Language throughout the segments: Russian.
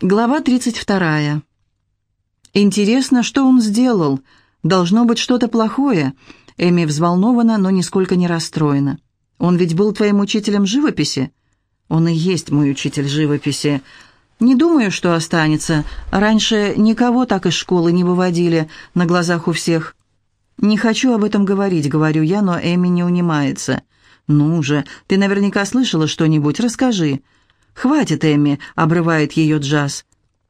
Глава 32. «Интересно, что он сделал? Должно быть что-то плохое». Эми взволнована, но нисколько не расстроена. «Он ведь был твоим учителем живописи?» «Он и есть мой учитель живописи. Не думаю, что останется. Раньше никого так из школы не выводили на глазах у всех». «Не хочу об этом говорить», — говорю я, но Эми не унимается. «Ну же, ты наверняка слышала что-нибудь, расскажи». «Хватит, Эмми», — обрывает ее джаз.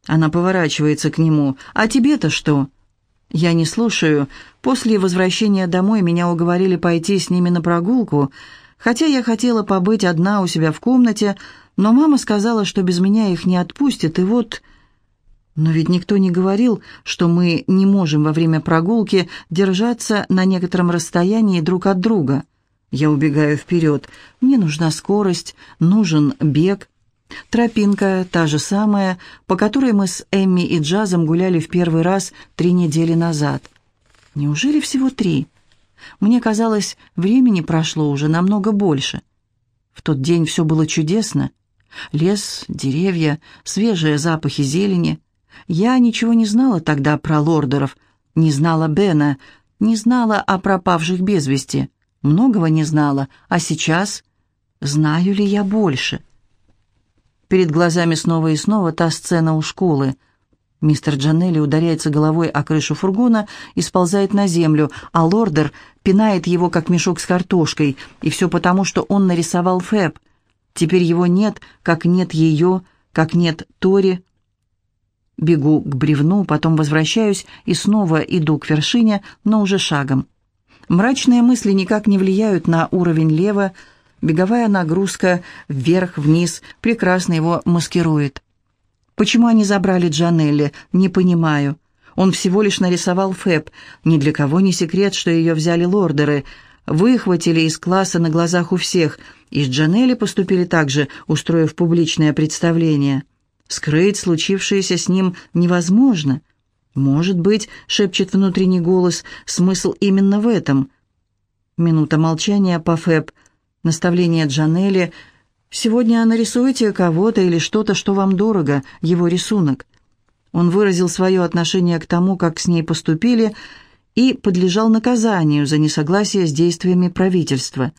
Она поворачивается к нему. «А тебе-то что?» Я не слушаю. После возвращения домой меня уговорили пойти с ними на прогулку, хотя я хотела побыть одна у себя в комнате, но мама сказала, что без меня их не отпустят, и вот... Но ведь никто не говорил, что мы не можем во время прогулки держаться на некотором расстоянии друг от друга. Я убегаю вперед. Мне нужна скорость, нужен бег. Тропинка та же самая, по которой мы с Эмми и Джазом гуляли в первый раз три недели назад. Неужели всего три? Мне казалось, времени прошло уже намного больше. В тот день все было чудесно. Лес, деревья, свежие запахи зелени. Я ничего не знала тогда про лордеров, не знала Бена, не знала о пропавших без вести. Многого не знала, а сейчас знаю ли я больше? Перед глазами снова и снова та сцена у школы. Мистер Джанелли ударяется головой о крышу фургона и сползает на землю, а Лордер пинает его, как мешок с картошкой, и все потому, что он нарисовал Фэб. Теперь его нет, как нет ее, как нет Тори. Бегу к бревну, потом возвращаюсь и снова иду к вершине, но уже шагом. Мрачные мысли никак не влияют на уровень лева, Беговая нагрузка вверх-вниз прекрасно его маскирует. Почему они забрали Джанелли, не понимаю. Он всего лишь нарисовал Фэб. Ни для кого не секрет, что ее взяли лордеры. Выхватили из класса на глазах у всех. И с Джанелли поступили так же, устроив публичное представление. Скрыть случившееся с ним невозможно. «Может быть», — шепчет внутренний голос, — «смысл именно в этом». Минута молчания по Фэб — Наставление Джанелли «Сегодня нарисуйте кого-то или что-то, что вам дорого, его рисунок». Он выразил свое отношение к тому, как с ней поступили, и подлежал наказанию за несогласие с действиями правительства.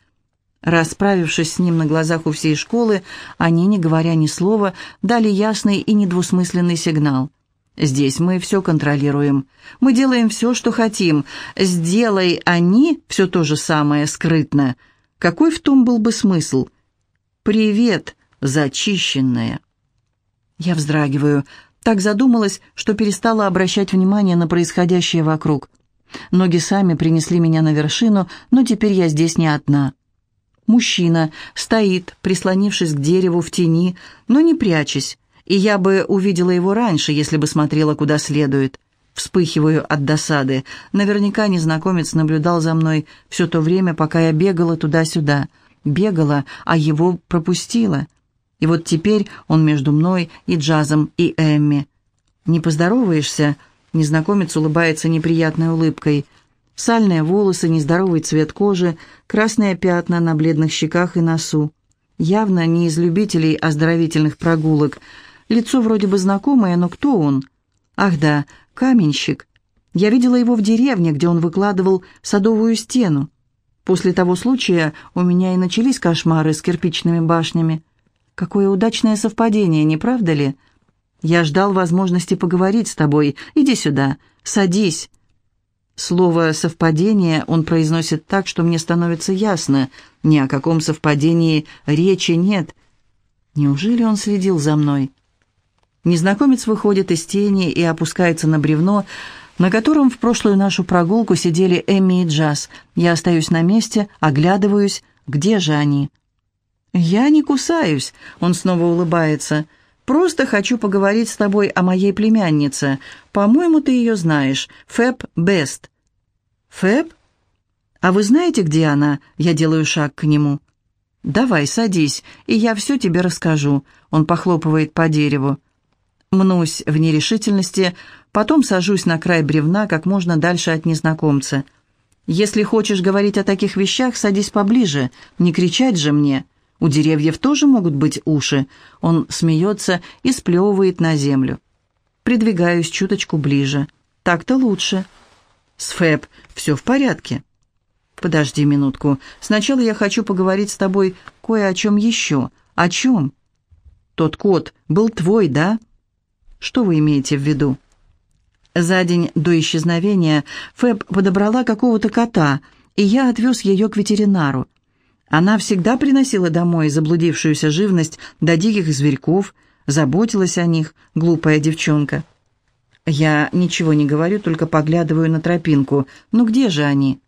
Расправившись с ним на глазах у всей школы, они, не говоря ни слова, дали ясный и недвусмысленный сигнал. «Здесь мы все контролируем. Мы делаем все, что хотим. Сделай они все то же самое скрытно», какой в том был бы смысл? «Привет, зачищенная!» Я вздрагиваю. Так задумалась, что перестала обращать внимание на происходящее вокруг. Ноги сами принесли меня на вершину, но теперь я здесь не одна. Мужчина стоит, прислонившись к дереву в тени, но не прячась, и я бы увидела его раньше, если бы смотрела куда следует. Вспыхиваю от досады. Наверняка незнакомец наблюдал за мной все то время, пока я бегала туда-сюда. Бегала, а его пропустила. И вот теперь он между мной и Джазом, и Эмми. «Не поздороваешься?» Незнакомец улыбается неприятной улыбкой. Сальные волосы, нездоровый цвет кожи, красные пятна на бледных щеках и носу. Явно не из любителей оздоровительных прогулок. Лицо вроде бы знакомое, но кто он? Ах да, каменщик. Я видела его в деревне, где он выкладывал садовую стену. После того случая у меня и начались кошмары с кирпичными башнями. Какое удачное совпадение, не правда ли? Я ждал возможности поговорить с тобой. Иди сюда, садись. Слово «совпадение» он произносит так, что мне становится ясно. Ни о каком совпадении речи нет. Неужели он следил за мной? Незнакомец выходит из тени и опускается на бревно, на котором в прошлую нашу прогулку сидели Эмми и Джаз. Я остаюсь на месте, оглядываюсь. Где же они? «Я не кусаюсь», — он снова улыбается. «Просто хочу поговорить с тобой о моей племяннице. По-моему, ты ее знаешь. Фэб Бест». «Фэб? А вы знаете, где она?» Я делаю шаг к нему. «Давай, садись, и я все тебе расскажу». Он похлопывает по дереву. Мнусь в нерешительности, потом сажусь на край бревна как можно дальше от незнакомца. «Если хочешь говорить о таких вещах, садись поближе, не кричать же мне». У деревьев тоже могут быть уши. Он смеется и сплевывает на землю. Придвигаюсь чуточку ближе. Так-то лучше. С все в порядке. Подожди минутку. Сначала я хочу поговорить с тобой кое о чем еще. О чем? Тот кот был твой, да? Что вы имеете в виду? За день до исчезновения Фэб подобрала какого-то кота, и я отвез ее к ветеринару. Она всегда приносила домой заблудившуюся живность до диких зверьков, заботилась о них, глупая девчонка. Я ничего не говорю, только поглядываю на тропинку. Ну где же они?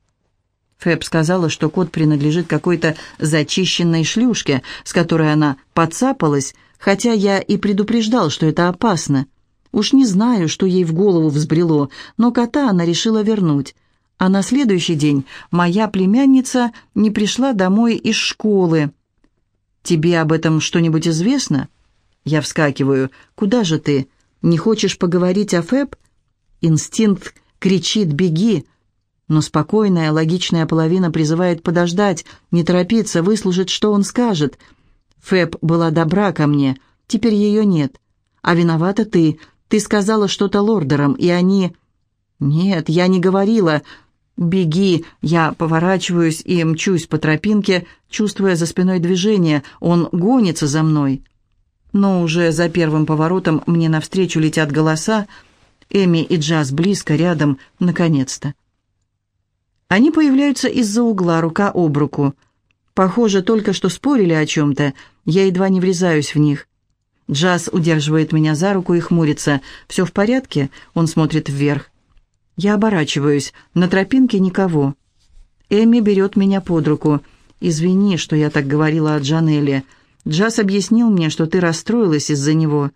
Фэб сказала, что кот принадлежит какой-то зачищенной шлюшке, с которой она подцапалась, хотя я и предупреждал, что это опасно. Уж не знаю, что ей в голову взбрело, но кота она решила вернуть. А на следующий день моя племянница не пришла домой из школы. «Тебе об этом что-нибудь известно?» Я вскакиваю. «Куда же ты? Не хочешь поговорить о Фэб?» Инстинкт кричит «беги!» Но спокойная, логичная половина призывает подождать, не торопиться, выслушать, что он скажет. Фэб была добра ко мне, теперь ее нет. А виновата ты, ты сказала что-то лордерам, и они...» «Нет, я не говорила. Беги!» Я поворачиваюсь и мчусь по тропинке, чувствуя за спиной движение. Он гонится за мной. Но уже за первым поворотом мне навстречу летят голоса. Эми и Джаз близко, рядом, наконец-то. Они появляются из-за угла, рука об руку. Похоже, только что спорили о чем-то. Я едва не врезаюсь в них. Джаз удерживает меня за руку и хмурится. «Все в порядке?» Он смотрит вверх. Я оборачиваюсь. На тропинке никого. Эми берет меня под руку. «Извини, что я так говорила о Джанелле. Джаз объяснил мне, что ты расстроилась из-за него».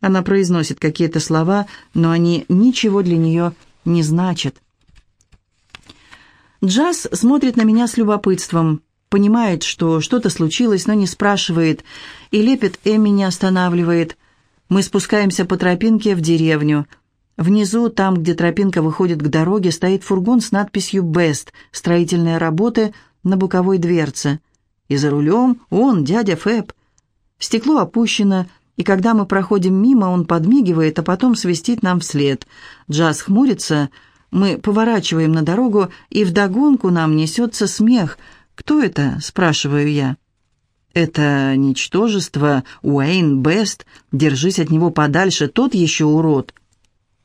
Она произносит какие-то слова, но они ничего для нее не значат. Джаз смотрит на меня с любопытством понимает, что что-то случилось, но не спрашивает, и лепит Эми не останавливает. Мы спускаемся по тропинке в деревню. Внизу, там, где тропинка выходит к дороге, стоит фургон с надписью «Бест» — строительные работы на боковой дверце. И за рулем он, дядя Фэб. Стекло опущено, и когда мы проходим мимо, он подмигивает, а потом свистит нам вслед. Джаз хмурится, мы поворачиваем на дорогу, и вдогонку нам несется смех — «Кто это?» – спрашиваю я. «Это ничтожество Уэйн Бест. Держись от него подальше, тот еще урод».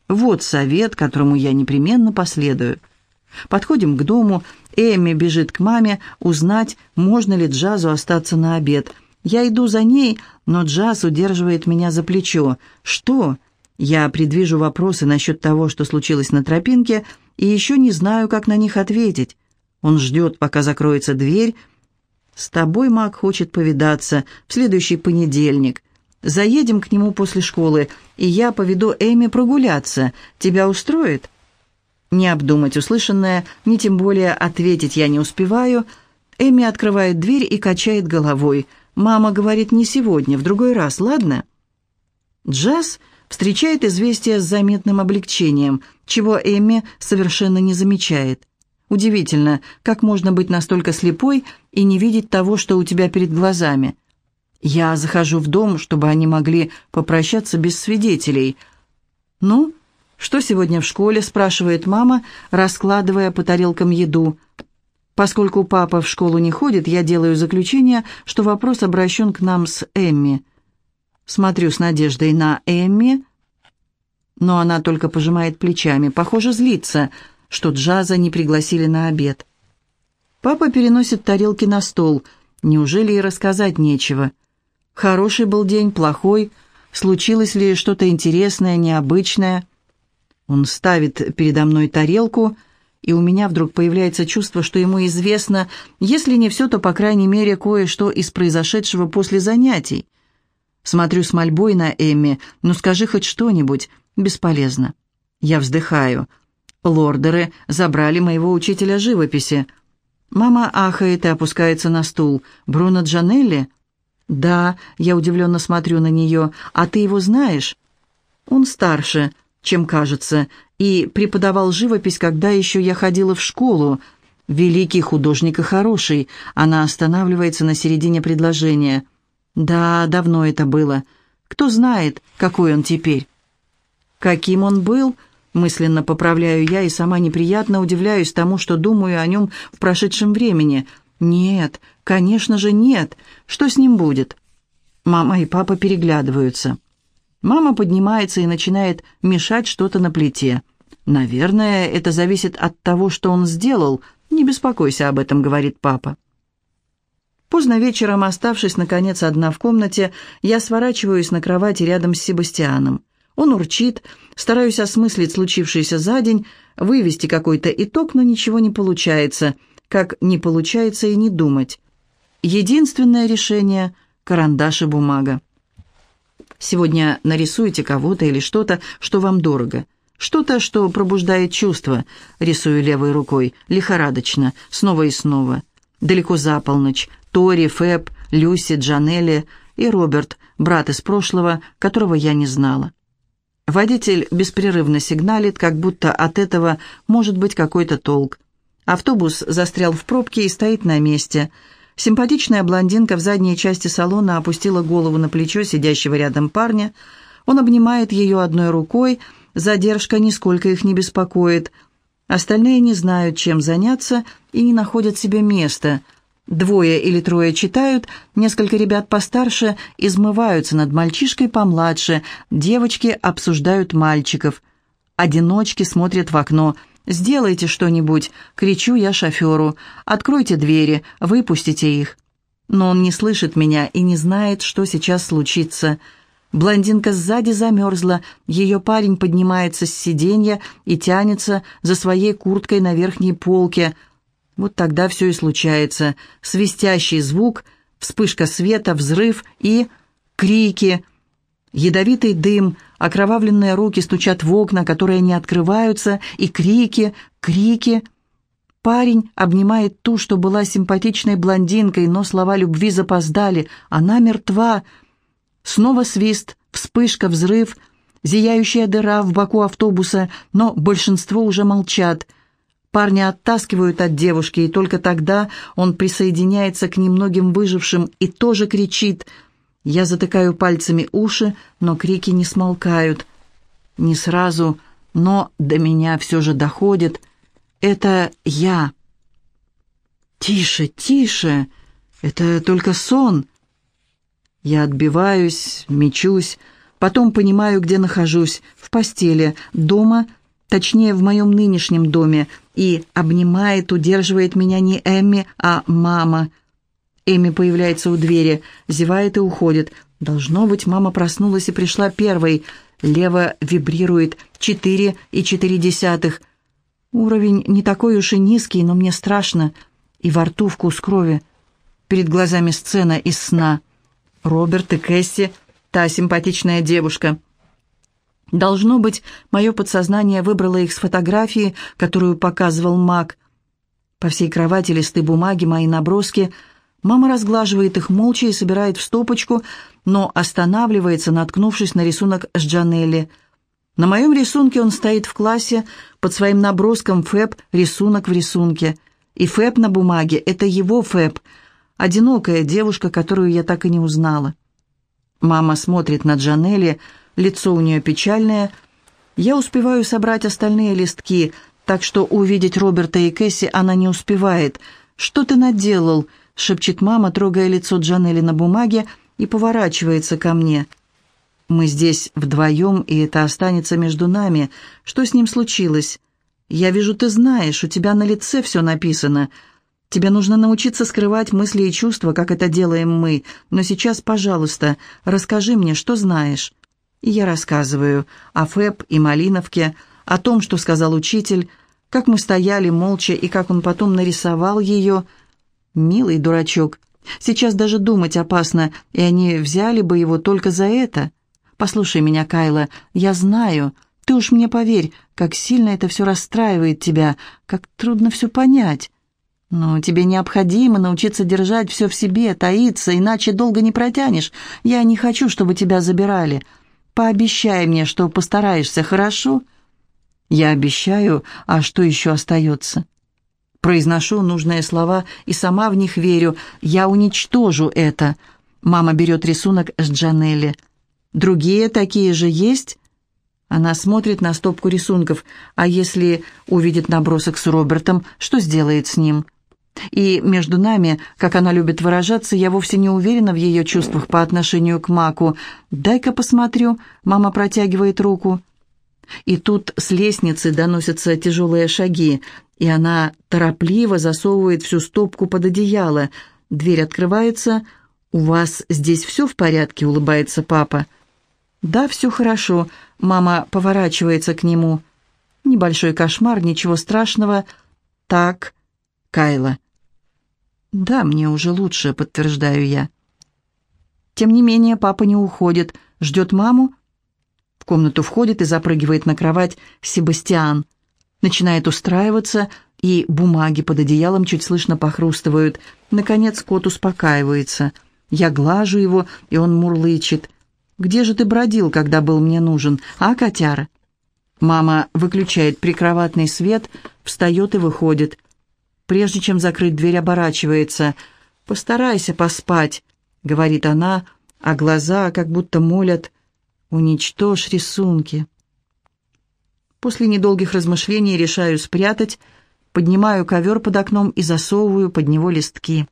Вот совет, которому я непременно последую. Подходим к дому, Эми бежит к маме узнать, можно ли Джазу остаться на обед. Я иду за ней, но Джаз удерживает меня за плечо. «Что?» Я предвижу вопросы насчет того, что случилось на тропинке, и еще не знаю, как на них ответить. Он ждет, пока закроется дверь. «С тобой Мак хочет повидаться в следующий понедельник. Заедем к нему после школы, и я поведу Эми прогуляться. Тебя устроит?» Не обдумать услышанное, ни тем более ответить я не успеваю. Эми открывает дверь и качает головой. «Мама говорит, не сегодня, в другой раз, ладно?» Джаз встречает известие с заметным облегчением, чего Эми совершенно не замечает. Удивительно, как можно быть настолько слепой и не видеть того, что у тебя перед глазами. Я захожу в дом, чтобы они могли попрощаться без свидетелей. «Ну, что сегодня в школе?» – спрашивает мама, раскладывая по тарелкам еду. Поскольку папа в школу не ходит, я делаю заключение, что вопрос обращен к нам с Эмми. Смотрю с надеждой на Эмми, но она только пожимает плечами. Похоже, злится – что Джаза не пригласили на обед. Папа переносит тарелки на стол. Неужели и рассказать нечего? Хороший был день, плохой. Случилось ли что-то интересное, необычное? Он ставит передо мной тарелку, и у меня вдруг появляется чувство, что ему известно, если не все, то, по крайней мере, кое-что из произошедшего после занятий. Смотрю с мольбой на Эмми. «Ну скажи хоть что-нибудь». Бесполезно. Я вздыхаю. Лордеры забрали моего учителя живописи. Мама ахает и опускается на стул. «Бруно Джанелли?» «Да», — я удивленно смотрю на нее. «А ты его знаешь?» «Он старше, чем кажется, и преподавал живопись, когда еще я ходила в школу. Великий художник и хороший. Она останавливается на середине предложения. Да, давно это было. Кто знает, какой он теперь. Каким он был, мысленно поправляю я и сама неприятно удивляюсь тому, что думаю о нем в прошедшем времени. Нет, конечно же нет. Что с ним будет? Мама и папа переглядываются. Мама поднимается и начинает мешать что-то на плите. «Наверное, это зависит от того, что он сделал. Не беспокойся об этом», — говорит папа. Поздно вечером, оставшись, наконец, одна в комнате, я сворачиваюсь на кровати рядом с Себастьяном. Он урчит, стараюсь осмыслить случившееся за день, вывести какой-то итог, но ничего не получается, как не получается и не думать. Единственное решение — карандаш и бумага. Сегодня нарисуйте кого-то или что-то, что вам дорого. Что-то, что пробуждает чувства. Рисую левой рукой, лихорадочно, снова и снова. Далеко за полночь. Тори, Фэб, Люси, Джанелли и Роберт, брат из прошлого, которого я не знала. Водитель беспрерывно сигналит, как будто от этого может быть какой-то толк. Автобус застрял в пробке и стоит на месте – Симпатичная блондинка в задней части салона опустила голову на плечо сидящего рядом парня. Он обнимает ее одной рукой, задержка нисколько их не беспокоит. Остальные не знают, чем заняться и не находят себе места. Двое или трое читают, несколько ребят постарше измываются над мальчишкой помладше, девочки обсуждают мальчиков. Одиночки смотрят в окно – «Сделайте что-нибудь!» — кричу я шоферу. «Откройте двери, выпустите их!» Но он не слышит меня и не знает, что сейчас случится. Блондинка сзади замерзла, ее парень поднимается с сиденья и тянется за своей курткой на верхней полке. Вот тогда все и случается. Свистящий звук, вспышка света, взрыв и... крики. Ядовитый дым — Окровавленные руки стучат в окна, которые не открываются, и крики, крики. Парень обнимает ту, что была симпатичной блондинкой, но слова любви запоздали. Она мертва. Снова свист, вспышка, взрыв, зияющая дыра в боку автобуса, но большинство уже молчат. Парня оттаскивают от девушки, и только тогда он присоединяется к немногим выжившим и тоже кричит — я затыкаю пальцами уши, но крики не смолкают. Не сразу, но до меня все же доходит. Это я. «Тише, тише! Это только сон!» Я отбиваюсь, мечусь, потом понимаю, где нахожусь. В постели, дома, точнее, в моем нынешнем доме, и обнимает, удерживает меня не Эмми, а мама — Эми появляется у двери, зевает и уходит. Должно быть, мама проснулась и пришла первой. Лево вибрирует четыре и четыре десятых. Уровень не такой уж и низкий, но мне страшно. И во рту вкус крови. Перед глазами сцена из сна. Роберт и Кэсси, та симпатичная девушка. Должно быть, мое подсознание выбрало их с фотографии, которую показывал Мак. По всей кровати листы бумаги, мои наброски — Мама разглаживает их молча и собирает в стопочку, но останавливается, наткнувшись на рисунок с Джанелли. На моем рисунке он стоит в классе под своим наброском «Фэб. Рисунок в рисунке». И Фэб на бумаге — это его Фэб, одинокая девушка, которую я так и не узнала. Мама смотрит на Джанелли, лицо у нее печальное. Я успеваю собрать остальные листки, так что увидеть Роберта и Кэсси она не успевает. «Что ты наделал?» — шепчет мама, трогая лицо Джанели на бумаге и поворачивается ко мне. «Мы здесь вдвоем, и это останется между нами. Что с ним случилось? Я вижу, ты знаешь, у тебя на лице все написано. Тебе нужно научиться скрывать мысли и чувства, как это делаем мы. Но сейчас, пожалуйста, расскажи мне, что знаешь». И я рассказываю о Фэб и Малиновке, о том, что сказал учитель, как мы стояли молча и как он потом нарисовал ее – Милый дурачок. Сейчас даже думать опасно, и они взяли бы его только за это. Послушай меня, Кайла, я знаю, ты уж мне поверь, как сильно это все расстраивает тебя, как трудно все понять. Но тебе необходимо научиться держать все в себе, таиться, иначе долго не протянешь. Я не хочу, чтобы тебя забирали. Пообещай мне, что постараешься, хорошо?» «Я обещаю, а что еще остается?» Произношу нужные слова и сама в них верю. Я уничтожу это. Мама берет рисунок с Джанелли. Другие такие же есть? Она смотрит на стопку рисунков. А если увидит набросок с Робертом, что сделает с ним? И между нами, как она любит выражаться, я вовсе не уверена в ее чувствах по отношению к Маку. «Дай-ка посмотрю», — мама протягивает руку. И тут с лестницы доносятся тяжелые шаги, и она торопливо засовывает всю стопку под одеяло. Дверь открывается. «У вас здесь все в порядке?» — улыбается папа. «Да, все хорошо», — мама поворачивается к нему. «Небольшой кошмар, ничего страшного. Так, Кайла». «Да, мне уже лучше», — подтверждаю я. Тем не менее, папа не уходит, ждет маму. В комнату входит и запрыгивает на кровать Себастьян. Начинает устраиваться, и бумаги под одеялом чуть слышно похрустывают. Наконец кот успокаивается. Я глажу его, и он мурлычет. «Где же ты бродил, когда был мне нужен, а, котяра?» Мама выключает прикроватный свет, встает и выходит прежде чем закрыть дверь, оборачивается. «Постарайся поспать», — говорит она, а глаза как будто молят «Уничтожь рисунки». После недолгих размышлений решаю спрятать, поднимаю ковер под окном и засовываю под него листки.